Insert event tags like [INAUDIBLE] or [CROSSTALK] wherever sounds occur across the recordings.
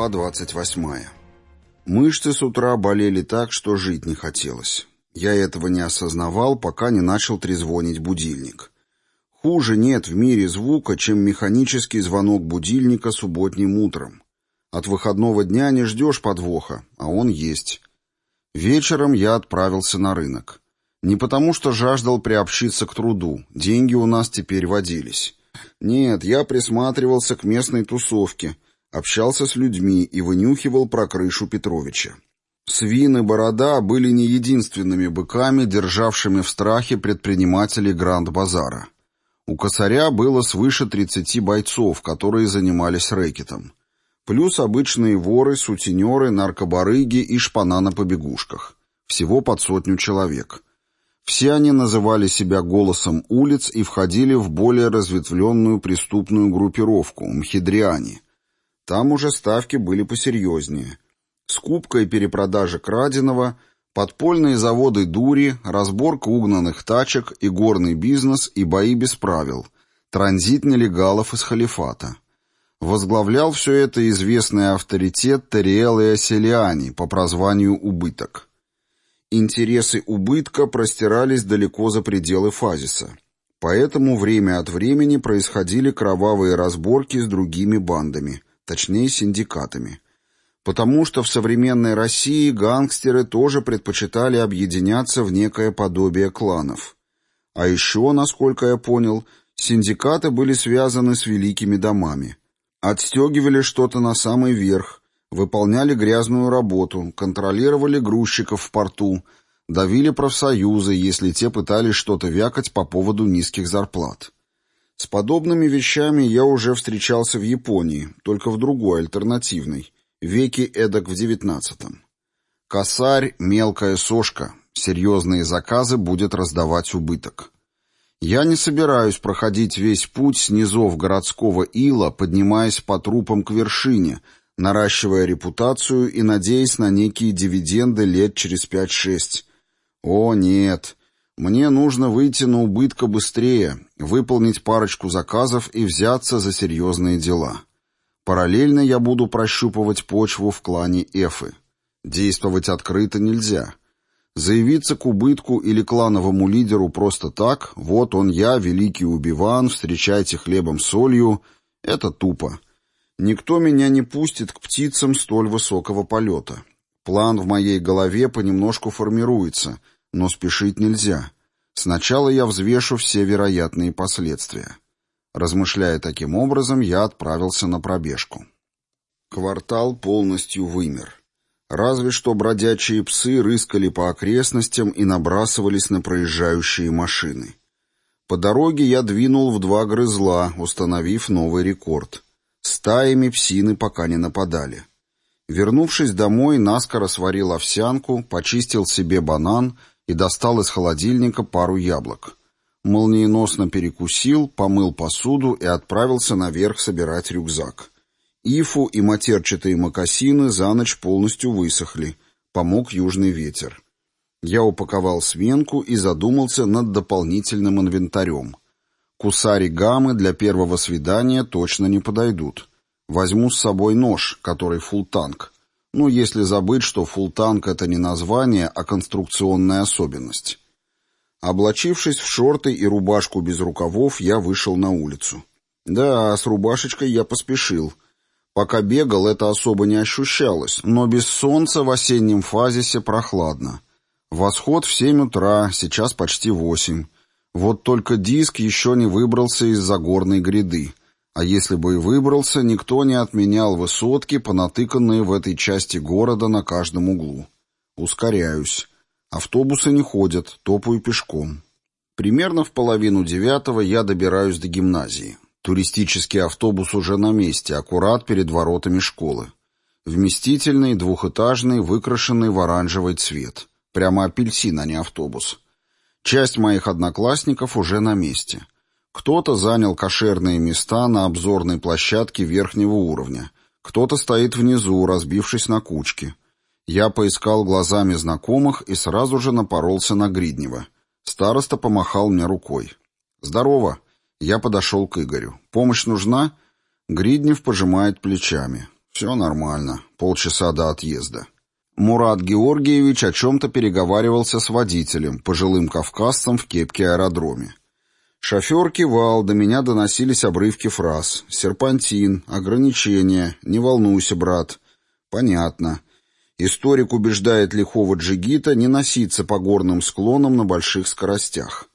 Глава 28. Мышцы с утра болели так, что жить не хотелось. Я этого не осознавал, пока не начал трезвонить будильник. Хуже нет в мире звука, чем механический звонок будильника субботним утром. От выходного дня не ждешь подвоха, а он есть. Вечером я отправился на рынок. Не потому, что жаждал приобщиться к труду, деньги у нас теперь водились. Нет, я присматривался к местной тусовке, общался с людьми и вынюхивал про крышу Петровича. Свин и Борода были не единственными быками, державшими в страхе предпринимателей Гранд-базара. У косаря было свыше 30 бойцов, которые занимались рэкетом. Плюс обычные воры, сутенеры, наркобарыги и шпана на побегушках. Всего под сотню человек. Все они называли себя голосом улиц и входили в более разветвленную преступную группировку – Мхидриане. Там уже ставки были посерьезнее. Скупка и перепродажа краденого, подпольные заводы дури, разборка угнанных тачек и горный бизнес и бои без правил, транзит нелегалов из халифата. Возглавлял все это известный авторитет Тариэл и Оселиани по прозванию «Убыток». Интересы убытка простирались далеко за пределы фазиса. Поэтому время от времени происходили кровавые разборки с другими бандами, точнее синдикатами. Потому что в современной России гангстеры тоже предпочитали объединяться в некое подобие кланов. А еще, насколько я понял, синдикаты были связаны с великими домами. Отстегивали что-то на самый верх, выполняли грязную работу, контролировали грузчиков в порту, давили профсоюзы, если те пытались что-то вякать по поводу низких зарплат. С подобными вещами я уже встречался в Японии, только в другой, альтернативной, веке эдак в девятнадцатом. Косарь — мелкая сошка, серьезные заказы будет раздавать убыток. Я не собираюсь проходить весь путь с низов городского ила, поднимаясь по трупам к вершине — наращивая репутацию и надеясь на некие дивиденды лет через 5-6. О, нет. Мне нужно выйти на убытка быстрее, выполнить парочку заказов и взяться за серьезные дела. Параллельно я буду прощупывать почву в клане Эфы. Действовать открыто нельзя. Заявиться к убытку или клановому лидеру просто так, вот он я, великий убиван, встречайте хлебом солью, это тупо. Никто меня не пустит к птицам столь высокого полета. План в моей голове понемножку формируется, но спешить нельзя. Сначала я взвешу все вероятные последствия. Размышляя таким образом, я отправился на пробежку. Квартал полностью вымер. Разве что бродячие псы рыскали по окрестностям и набрасывались на проезжающие машины. По дороге я двинул в два грызла, установив новый рекорд — Стаями псины пока не нападали. Вернувшись домой, наскоро сварил овсянку, почистил себе банан и достал из холодильника пару яблок. Молниеносно перекусил, помыл посуду и отправился наверх собирать рюкзак. Ифу и матерчатые мокасины за ночь полностью высохли. Помог южный ветер. Я упаковал сменку и задумался над дополнительным инвентарем. Кусари гаммы для первого свидания точно не подойдут. Возьму с собой нож, который фултанк. Ну, если забыть, что фултанк — это не название, а конструкционная особенность. Облачившись в шорты и рубашку без рукавов, я вышел на улицу. Да, с рубашечкой я поспешил. Пока бегал, это особо не ощущалось, но без солнца в осеннем фазисе прохладно. Восход в семь утра, сейчас почти восемь. Вот только диск еще не выбрался из-за горной гряды. А если бы и выбрался, никто не отменял высотки, понатыканные в этой части города на каждом углу. Ускоряюсь. Автобусы не ходят, топаю пешком. Примерно в половину девятого я добираюсь до гимназии. Туристический автобус уже на месте, аккурат перед воротами школы. Вместительный, двухэтажный, выкрашенный в оранжевый цвет. Прямо апельсин, а не автобус. Часть моих одноклассников уже на месте. Кто-то занял кошерные места на обзорной площадке верхнего уровня. Кто-то стоит внизу, разбившись на кучки. Я поискал глазами знакомых и сразу же напоролся на Гриднева. Староста помахал мне рукой. «Здорово!» Я подошел к Игорю. «Помощь нужна?» Гриднев пожимает плечами. Все нормально. Полчаса до отъезда. Мурат Георгиевич о чем-то переговаривался с водителем, пожилым кавказцем в кепке аэродроме. Шофер кивал, до меня доносились обрывки фраз. «Серпантин», «Ограничения», «Не волнуйся, брат». «Понятно». Историк убеждает лихого джигита не носиться по горным склонам на больших скоростях.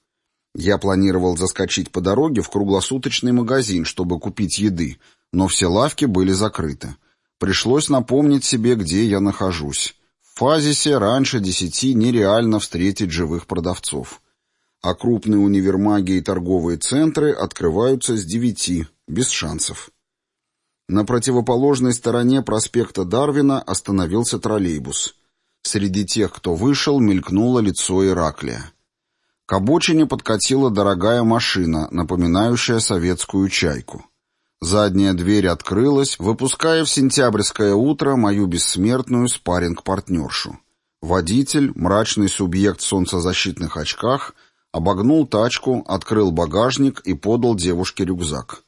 Я планировал заскочить по дороге в круглосуточный магазин, чтобы купить еды, но все лавки были закрыты. Пришлось напомнить себе, где я нахожусь. В Фазисе раньше десяти нереально встретить живых продавцов. А крупные универмаги и торговые центры открываются с девяти, без шансов. На противоположной стороне проспекта Дарвина остановился троллейбус. Среди тех, кто вышел, мелькнуло лицо Ираклия. К обочине подкатила дорогая машина, напоминающая советскую «Чайку». Задняя дверь открылась, выпуская в сентябрьское утро мою бессмертную спарринг-партнершу. Водитель, мрачный субъект в солнцезащитных очках, обогнул тачку, открыл багажник и подал девушке рюкзак.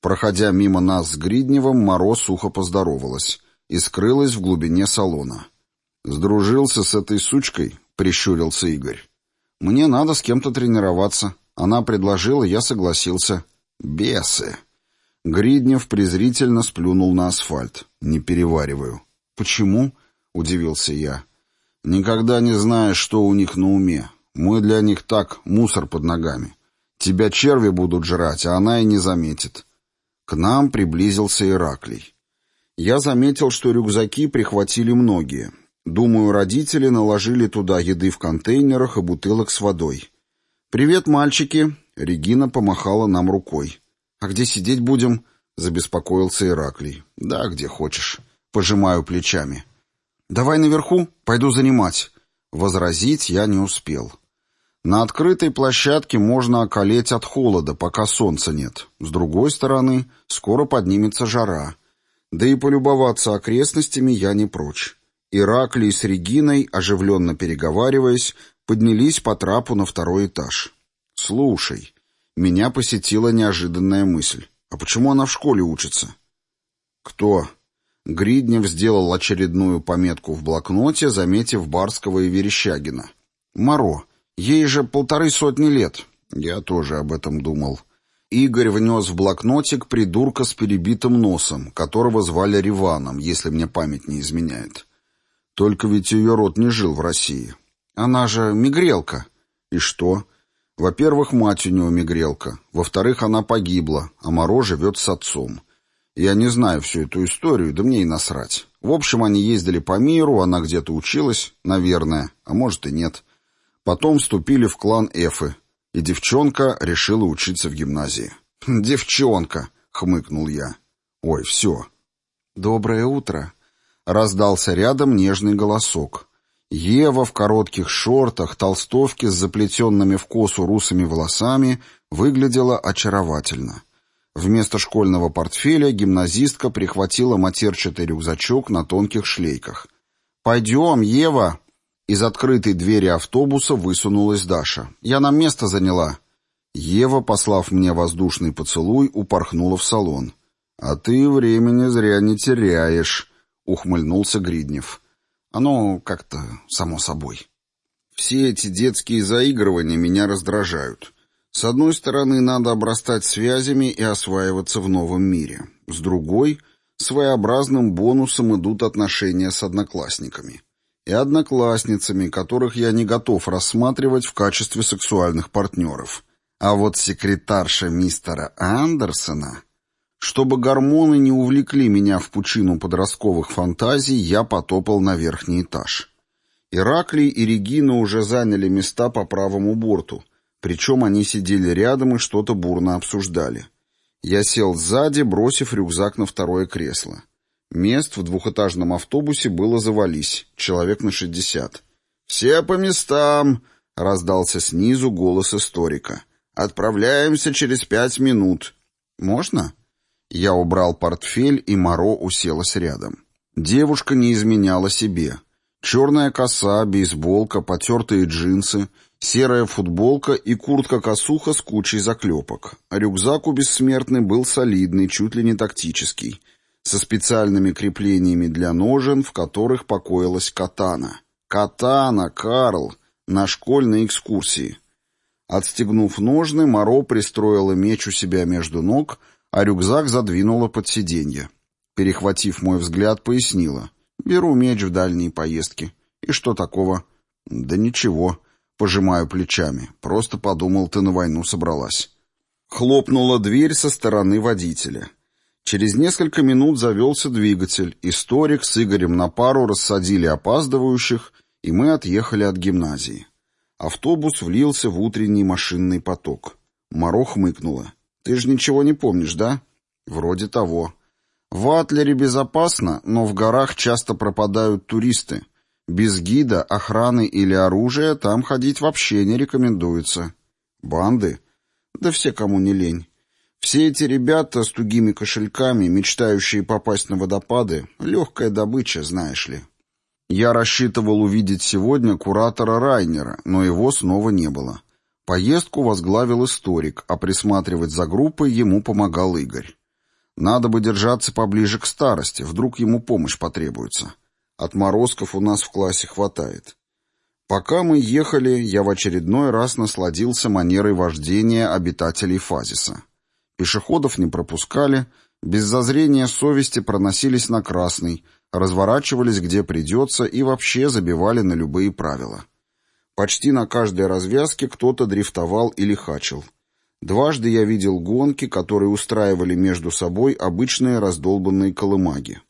Проходя мимо нас с Гридневым, Моро сухо поздоровалась и скрылась в глубине салона. «Сдружился с этой сучкой?» — прищурился Игорь. «Мне надо с кем-то тренироваться. Она предложила, я согласился. Бесы!» Гриднев презрительно сплюнул на асфальт. «Не перевариваю». «Почему?» — удивился я. «Никогда не знаешь, что у них на уме. Мы для них так, мусор под ногами. Тебя черви будут жрать, а она и не заметит. К нам приблизился Ираклий. Я заметил, что рюкзаки прихватили многие. Думаю, родители наложили туда еды в контейнерах и бутылок с водой. «Привет, мальчики!» — Регина помахала нам рукой. «А где сидеть будем?» — забеспокоился Ираклий. «Да, где хочешь». Пожимаю плечами. «Давай наверху, пойду занимать». Возразить я не успел. На открытой площадке можно околеть от холода, пока солнца нет. С другой стороны, скоро поднимется жара. Да и полюбоваться окрестностями я не прочь. Ираклий с Региной, оживленно переговариваясь, поднялись по трапу на второй этаж. «Слушай, меня посетила неожиданная мысль. А почему она в школе учится?» «Кто?» Гриднев сделал очередную пометку в блокноте, заметив Барского и Верещагина. «Моро. Ей же полторы сотни лет. Я тоже об этом думал. Игорь внес в блокнотик придурка с перебитым носом, которого звали Риваном, если мне память не изменяет. Только ведь ее род не жил в России. Она же мигрелка. И что? Во-первых, мать у него мигрелка. Во-вторых, она погибла, а Моро живет с отцом. Я не знаю всю эту историю, да мне и насрать. В общем, они ездили по миру, она где-то училась, наверное, а может и нет. Потом вступили в клан Эфы, и девчонка решила учиться в гимназии. [LAUGHS] «Девчонка!» — хмыкнул я. «Ой, все». «Доброе утро!» — раздался рядом нежный голосок. Ева в коротких шортах, толстовке с заплетенными в косу русыми волосами выглядела очаровательно. Вместо школьного портфеля гимназистка прихватила матерчатый рюкзачок на тонких шлейках. «Пойдем, Ева!» Из открытой двери автобуса высунулась Даша. «Я нам место заняла». Ева, послав мне воздушный поцелуй, упорхнула в салон. «А ты времени зря не теряешь», — ухмыльнулся Гриднев. «Оно как-то само собой». Все эти детские заигрывания меня раздражают. С одной стороны, надо обрастать связями и осваиваться в новом мире. С другой, своеобразным бонусом идут отношения с одноклассниками и одноклассницами, которых я не готов рассматривать в качестве сексуальных партнеров. А вот секретарша мистера Андерсона... Чтобы гормоны не увлекли меня в пучину подростковых фантазий, я потопал на верхний этаж. Ираклий и Регина уже заняли места по правому борту, причем они сидели рядом и что-то бурно обсуждали. Я сел сзади, бросив рюкзак на второе кресло. Мест в двухэтажном автобусе было завались, человек на шестьдесят. «Все по местам!» — раздался снизу голос историка. «Отправляемся через пять минут». «Можно?» Я убрал портфель, и Моро уселась рядом. Девушка не изменяла себе. Черная коса, бейсболка, потертые джинсы, серая футболка и куртка-косуха с кучей заклепок. рюкзак у бессмертной был солидный, чуть ли не тактический — со специальными креплениями для ножен, в которых покоилась катана. Катана, Карл, на школьной экскурсии. Отстегнув ножны, Моро пристроила меч у себя между ног, а рюкзак задвинула под сиденье. Перехватив мой взгляд, пояснила. «Беру меч в дальние поездки. И что такого?» «Да ничего», — пожимаю плечами. «Просто подумал, ты на войну собралась». Хлопнула дверь со стороны водителя. Через несколько минут завелся двигатель, историк с Игорем на пару рассадили опаздывающих, и мы отъехали от гимназии. Автобус влился в утренний машинный поток. Моро хмыкнула. «Ты же ничего не помнишь, да?» «Вроде того». «В Атлере безопасно, но в горах часто пропадают туристы. Без гида, охраны или оружия там ходить вообще не рекомендуется». «Банды?» «Да все, кому не лень. Все эти ребята с тугими кошельками, мечтающие попасть на водопады, легкая добыча, знаешь ли. Я рассчитывал увидеть сегодня куратора Райнера, но его снова не было. Поездку возглавил историк, а присматривать за группой ему помогал Игорь. Надо бы держаться поближе к старости, вдруг ему помощь потребуется. Отморозков у нас в классе хватает. Пока мы ехали, я в очередной раз насладился манерой вождения обитателей Фазиса. Пешеходов не пропускали, без зазрения совести проносились на красный, разворачивались где придется и вообще забивали на любые правила. Почти на каждой развязке кто-то дрифтовал или хачил. Дважды я видел гонки, которые устраивали между собой обычные раздолбанные колымаги.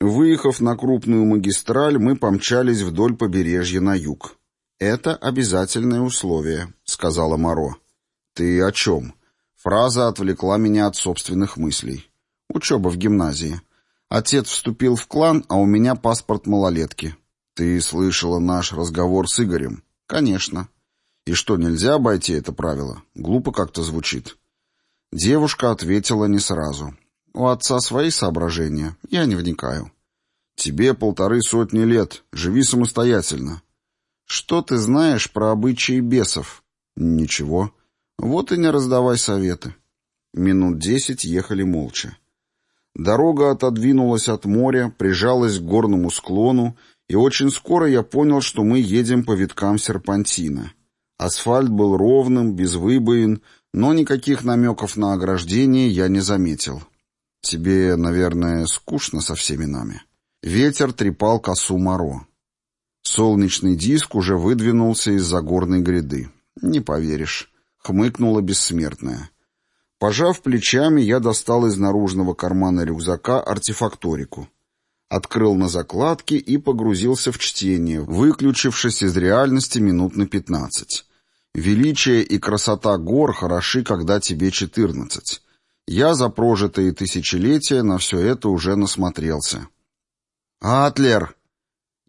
Выехав на крупную магистраль, мы помчались вдоль побережья на юг. «Это обязательное условие», — сказала Моро. «Ты о чем?» Фраза отвлекла меня от собственных мыслей. Учеба в гимназии. Отец вступил в клан, а у меня паспорт малолетки. Ты слышала наш разговор с Игорем? Конечно. И что, нельзя обойти это правило? Глупо как-то звучит. Девушка ответила не сразу. У отца свои соображения, я не вникаю. Тебе полторы сотни лет, живи самостоятельно. Что ты знаешь про обычаи бесов? Ничего. Вот и не раздавай советы. Минут десять ехали молча. Дорога отодвинулась от моря, прижалась к горному склону, и очень скоро я понял, что мы едем по виткам серпантина. Асфальт был ровным, без выбоин, но никаких намеков на ограждение я не заметил. Тебе, наверное, скучно со всеми нами. Ветер трепал косу моро. Солнечный диск уже выдвинулся из-за горной гряды. Не поверишь хмыкнула бессмертная. Пожав плечами, я достал из наружного кармана рюкзака артефакторику. Открыл на закладке и погрузился в чтение, выключившись из реальности минут на пятнадцать. Величие и красота гор хороши, когда тебе четырнадцать. Я за прожитые тысячелетия на все это уже насмотрелся. «Атлер!»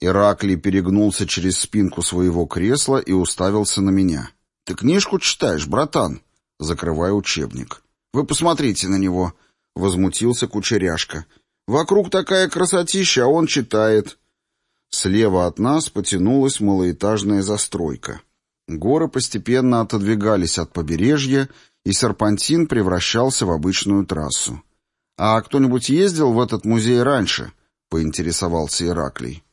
Ираклий перегнулся через спинку своего кресла и уставился на меня. «Ты книжку читаешь, братан?» Закрывая учебник. «Вы посмотрите на него!» Возмутился кучеряшка. «Вокруг такая красотища, а он читает!» Слева от нас потянулась малоэтажная застройка. Горы постепенно отодвигались от побережья, и серпантин превращался в обычную трассу. «А кто-нибудь ездил в этот музей раньше?» — поинтересовался Ираклий.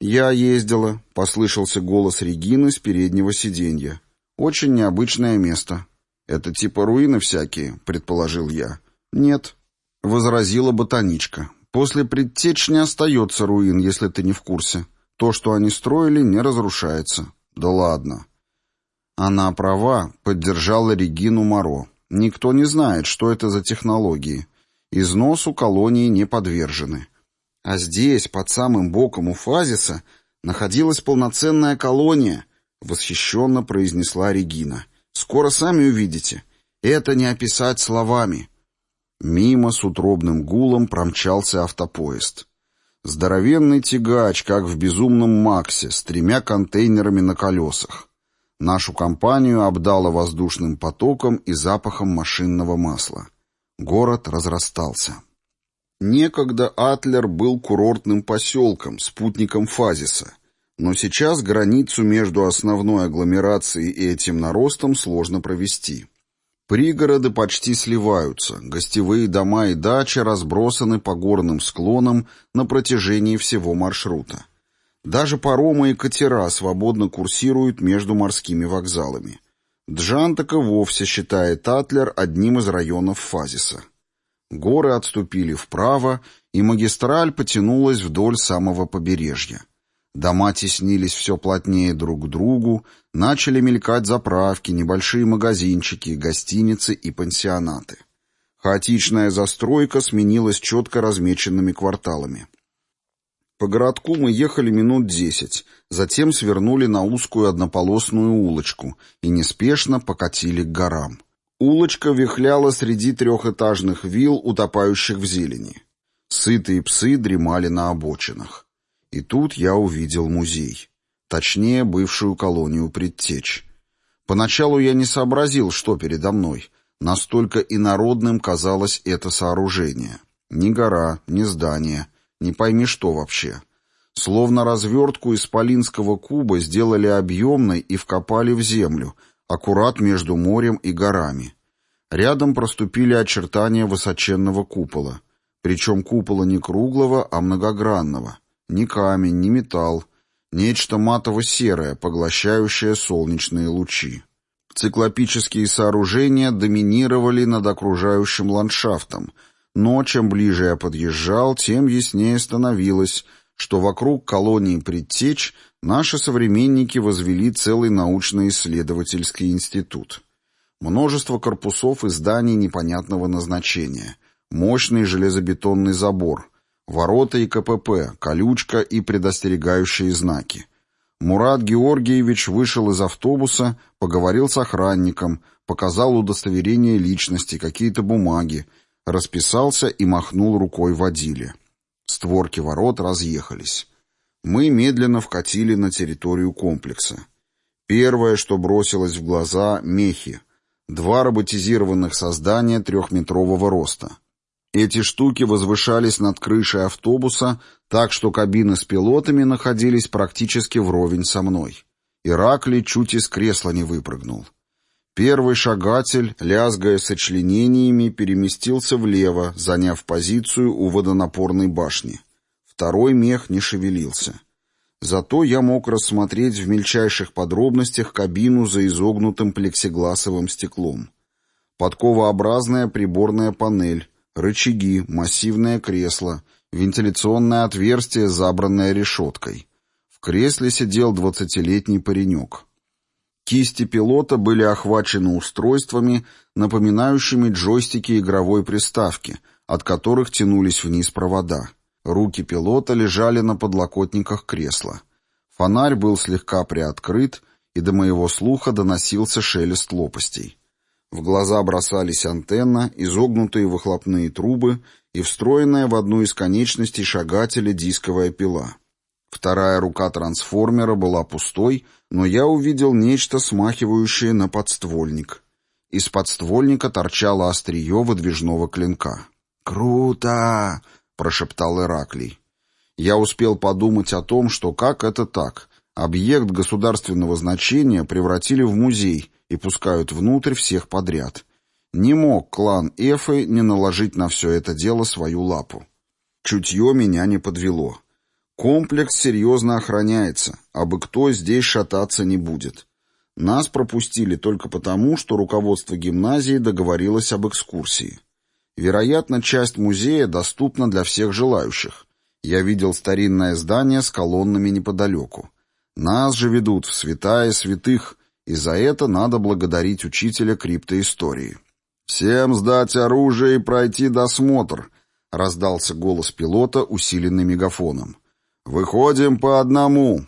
«Я ездила», — послышался голос Регины с переднего сиденья. Очень необычное место. Это типа руины всякие, предположил я. Нет, возразила ботаничка. После предтеч не остается руин, если ты не в курсе. То, что они строили, не разрушается. Да ладно. Она права, поддержала Регину Моро. Никто не знает, что это за технологии. Износу колонии не подвержены. А здесь, под самым боком у Фазиса, находилась полноценная колония — Восхищенно произнесла Регина. «Скоро сами увидите. Это не описать словами». Мимо с утробным гулом промчался автопоезд. Здоровенный тягач, как в «Безумном Максе», с тремя контейнерами на колесах. Нашу компанию обдало воздушным потоком и запахом машинного масла. Город разрастался. Некогда Атлер был курортным поселком, спутником Фазиса — но сейчас границу между основной агломерацией и этим наростом сложно провести. Пригороды почти сливаются, гостевые дома и дачи разбросаны по горным склонам на протяжении всего маршрута. Даже паромы и катера свободно курсируют между морскими вокзалами. Джан так и вовсе считает Атлер одним из районов Фазиса. Горы отступили вправо, и магистраль потянулась вдоль самого побережья. Дома теснились все плотнее друг к другу, начали мелькать заправки, небольшие магазинчики, гостиницы и пансионаты. Хаотичная застройка сменилась четко размеченными кварталами. По городку мы ехали минут десять, затем свернули на узкую однополосную улочку и неспешно покатили к горам. Улочка вихляла среди трехэтажных вилл, утопающих в зелени. Сытые псы дремали на обочинах. И тут я увидел музей. Точнее, бывшую колонию предтеч. Поначалу я не сообразил, что передо мной. Настолько инородным казалось это сооружение. Ни гора, ни здание, не пойми что вообще. Словно развертку из полинского куба сделали объемной и вкопали в землю, аккурат между морем и горами. Рядом проступили очертания высоченного купола. Причем купола не круглого, а многогранного. Ни камень, ни металл. Нечто матово-серое, поглощающее солнечные лучи. Циклопические сооружения доминировали над окружающим ландшафтом, но чем ближе я подъезжал, тем яснее становилось, что вокруг колонии предтеч наши современники возвели целый научно-исследовательский институт. Множество корпусов и зданий непонятного назначения, мощный железобетонный забор, Ворота и КПП, колючка и предостерегающие знаки. Мурат Георгиевич вышел из автобуса, поговорил с охранником, показал удостоверение личности, какие-то бумаги, расписался и махнул рукой водиле. Створки ворот разъехались. Мы медленно вкатили на территорию комплекса. Первое, что бросилось в глаза — мехи. Два роботизированных создания трехметрового роста. Эти штуки возвышались над крышей автобуса, так что кабины с пилотами находились практически вровень со мной. Ираклий чуть из кресла не выпрыгнул. Первый шагатель, лязгая сочленениями, переместился влево, заняв позицию у водонапорной башни. Второй мех не шевелился. Зато я мог рассмотреть в мельчайших подробностях кабину за изогнутым плексигласовым стеклом. Подковообразная приборная панель, Рычаги, массивное кресло, вентиляционное отверстие, забранное решеткой. В кресле сидел двадцатилетний паренек. Кисти пилота были охвачены устройствами, напоминающими джойстики игровой приставки, от которых тянулись вниз провода. Руки пилота лежали на подлокотниках кресла. Фонарь был слегка приоткрыт, и до моего слуха доносился шелест лопастей. В глаза бросались антенна, изогнутые выхлопные трубы и встроенная в одну из конечностей шагателя дисковая пила. Вторая рука трансформера была пустой, но я увидел нечто смахивающее на подствольник. Из подствольника торчало острие выдвижного клинка. «Круто!» — прошептал Ираклий. Я успел подумать о том, что как это так? Объект государственного значения превратили в музей — и пускают внутрь всех подряд. Не мог клан Эфы не наложить на все это дело свою лапу. Чутье меня не подвело. Комплекс серьезно охраняется, а бы кто здесь шататься не будет. Нас пропустили только потому, что руководство гимназии договорилось об экскурсии. Вероятно, часть музея доступна для всех желающих. Я видел старинное здание с колоннами неподалеку. Нас же ведут в святая святых, и за это надо благодарить учителя криптоистории. «Всем сдать оружие и пройти досмотр», — раздался голос пилота, усиленный мегафоном. «Выходим по одному.